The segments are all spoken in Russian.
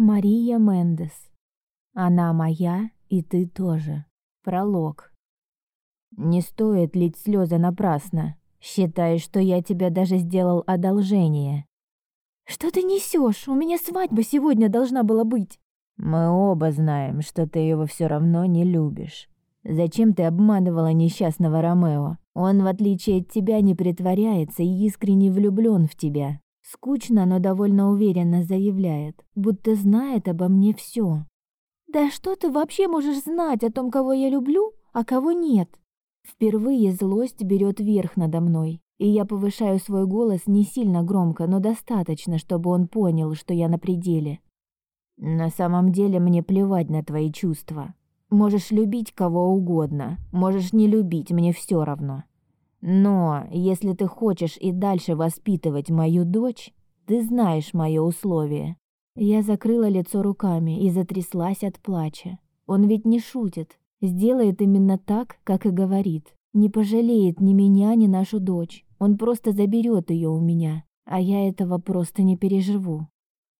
Мария Мендес. Она моя, и ты тоже. Пролог. Не стоит лить слезы напрасно. Считай, что я тебе даже сделал одолжение. Что ты несешь? У меня свадьба сегодня должна была быть. Мы оба знаем, что ты его все равно не любишь. Зачем ты обманывала несчастного Ромео? Он, в отличие от тебя, не притворяется и искренне влюблен в тебя. Скучно, но довольно уверенно заявляет, будто знает обо мне все. Да что ты вообще можешь знать о том, кого я люблю, а кого нет? Впервые злость берет верх надо мной, и я повышаю свой голос не сильно громко, но достаточно, чтобы он понял, что я на пределе. На самом деле мне плевать на твои чувства. Можешь любить кого угодно, можешь не любить, мне все равно. Но если ты хочешь и дальше воспитывать мою дочь, ты знаешь мое условие. Я закрыла лицо руками и затряслась от плача. Он ведь не шутит, сделает именно так, как и говорит. Не пожалеет ни меня, ни нашу дочь. Он просто заберет ее у меня, а я этого просто не переживу.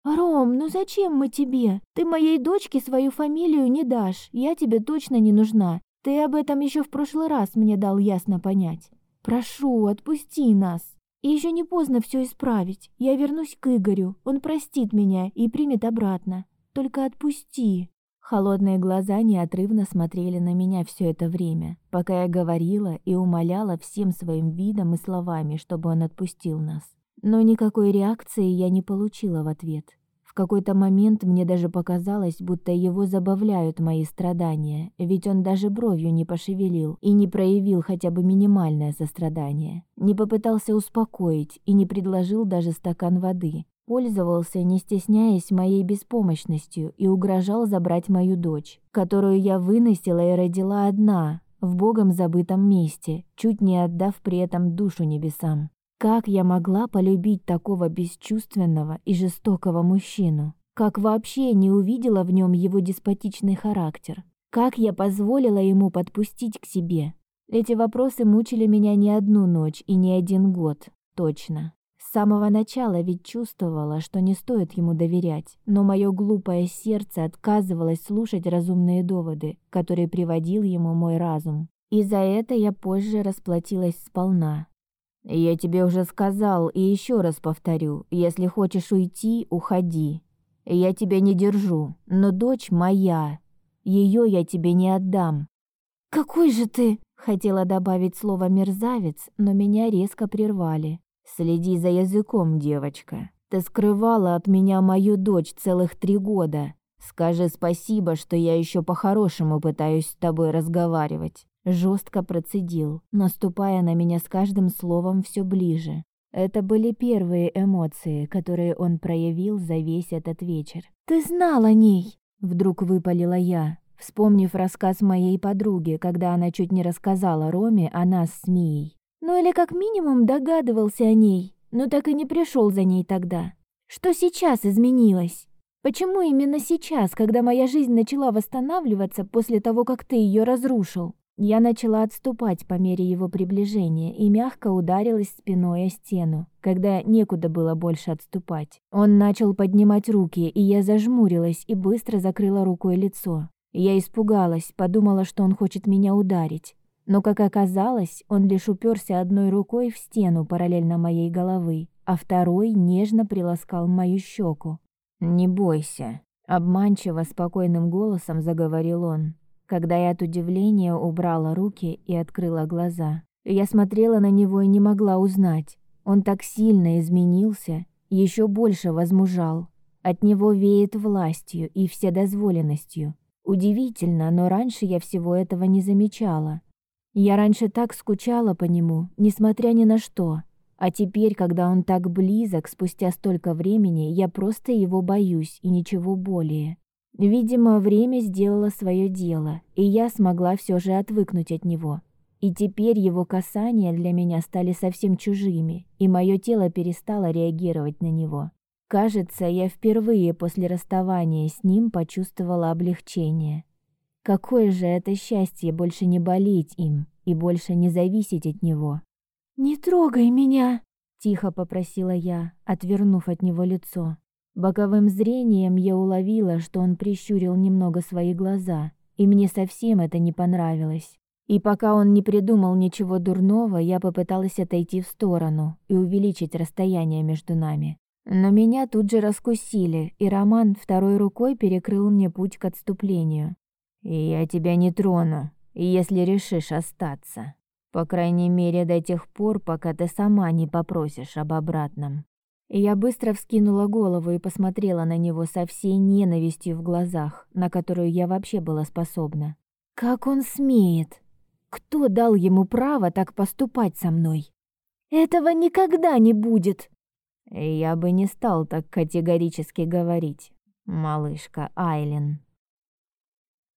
Ром, ну зачем мы тебе? Ты моей дочке свою фамилию не дашь. Я тебе точно не нужна. Ты об этом еще в прошлый раз мне дал ясно понять. Прошу, отпусти нас. И еще не поздно все исправить. Я вернусь к Игорю. Он простит меня и примет обратно. Только отпусти. Холодные глаза неотрывно смотрели на меня все это время, пока я говорила и умоляла всем своим видом и словами, чтобы он отпустил нас. Но никакой реакции я не получила в ответ какой-то момент мне даже показалось, будто его забавляют мои страдания, ведь он даже бровью не пошевелил и не проявил хотя бы минимальное сострадание. Не попытался успокоить и не предложил даже стакан воды. Пользовался, не стесняясь моей беспомощностью, и угрожал забрать мою дочь, которую я выносила и родила одна, в богом забытом месте, чуть не отдав при этом душу небесам. Как я могла полюбить такого бесчувственного и жестокого мужчину? Как вообще не увидела в нем его деспотичный характер? Как я позволила ему подпустить к себе? Эти вопросы мучили меня не одну ночь и не один год, точно. С самого начала ведь чувствовала, что не стоит ему доверять, но мое глупое сердце отказывалось слушать разумные доводы, которые приводил ему мой разум. И за это я позже расплатилась сполна. Я тебе уже сказал и еще раз повторю, если хочешь уйти, уходи. Я тебя не держу, но дочь моя. Ее я тебе не отдам. Какой же ты? Хотела добавить слово мерзавец, но меня резко прервали. Следи за языком, девочка. Ты скрывала от меня мою дочь целых три года. Скажи спасибо, что я еще по-хорошему пытаюсь с тобой разговаривать жестко процедил, наступая на меня с каждым словом все ближе. Это были первые эмоции, которые он проявил за весь этот вечер. Ты знал о ней, вдруг выпалила я, вспомнив рассказ моей подруги, когда она чуть не рассказала Роме о нас с Мией. Ну или как минимум догадывался о ней, но так и не пришел за ней тогда. Что сейчас изменилось? Почему именно сейчас, когда моя жизнь начала восстанавливаться после того, как ты ее разрушил? Я начала отступать по мере его приближения и мягко ударилась спиной о стену, когда некуда было больше отступать. Он начал поднимать руки, и я зажмурилась и быстро закрыла рукой лицо. Я испугалась, подумала, что он хочет меня ударить. Но, как оказалось, он лишь уперся одной рукой в стену параллельно моей головы, а второй нежно приласкал мою щеку. «Не бойся», — обманчиво спокойным голосом заговорил он когда я от удивления убрала руки и открыла глаза. Я смотрела на него и не могла узнать. Он так сильно изменился, еще больше возмужал. От него веет властью и вседозволенностью. Удивительно, но раньше я всего этого не замечала. Я раньше так скучала по нему, несмотря ни на что. А теперь, когда он так близок, спустя столько времени, я просто его боюсь и ничего более. Видимо, время сделало свое дело, и я смогла все же отвыкнуть от него. И теперь его касания для меня стали совсем чужими, и мое тело перестало реагировать на него. Кажется, я впервые после расставания с ним почувствовала облегчение. Какое же это счастье больше не болеть им и больше не зависеть от него. «Не трогай меня!» — тихо попросила я, отвернув от него лицо. Боковым зрением я уловила, что он прищурил немного свои глаза, и мне совсем это не понравилось. И пока он не придумал ничего дурного, я попыталась отойти в сторону и увеличить расстояние между нами. Но меня тут же раскусили, и Роман второй рукой перекрыл мне путь к отступлению. «Я тебя не трону, если решишь остаться. По крайней мере, до тех пор, пока ты сама не попросишь об обратном». Я быстро вскинула голову и посмотрела на него со всей ненавистью в глазах, на которую я вообще была способна. «Как он смеет!» Кто дал ему право так поступать со мной? Этого никогда не будет. Я бы не стал так категорически говорить, малышка Айлен.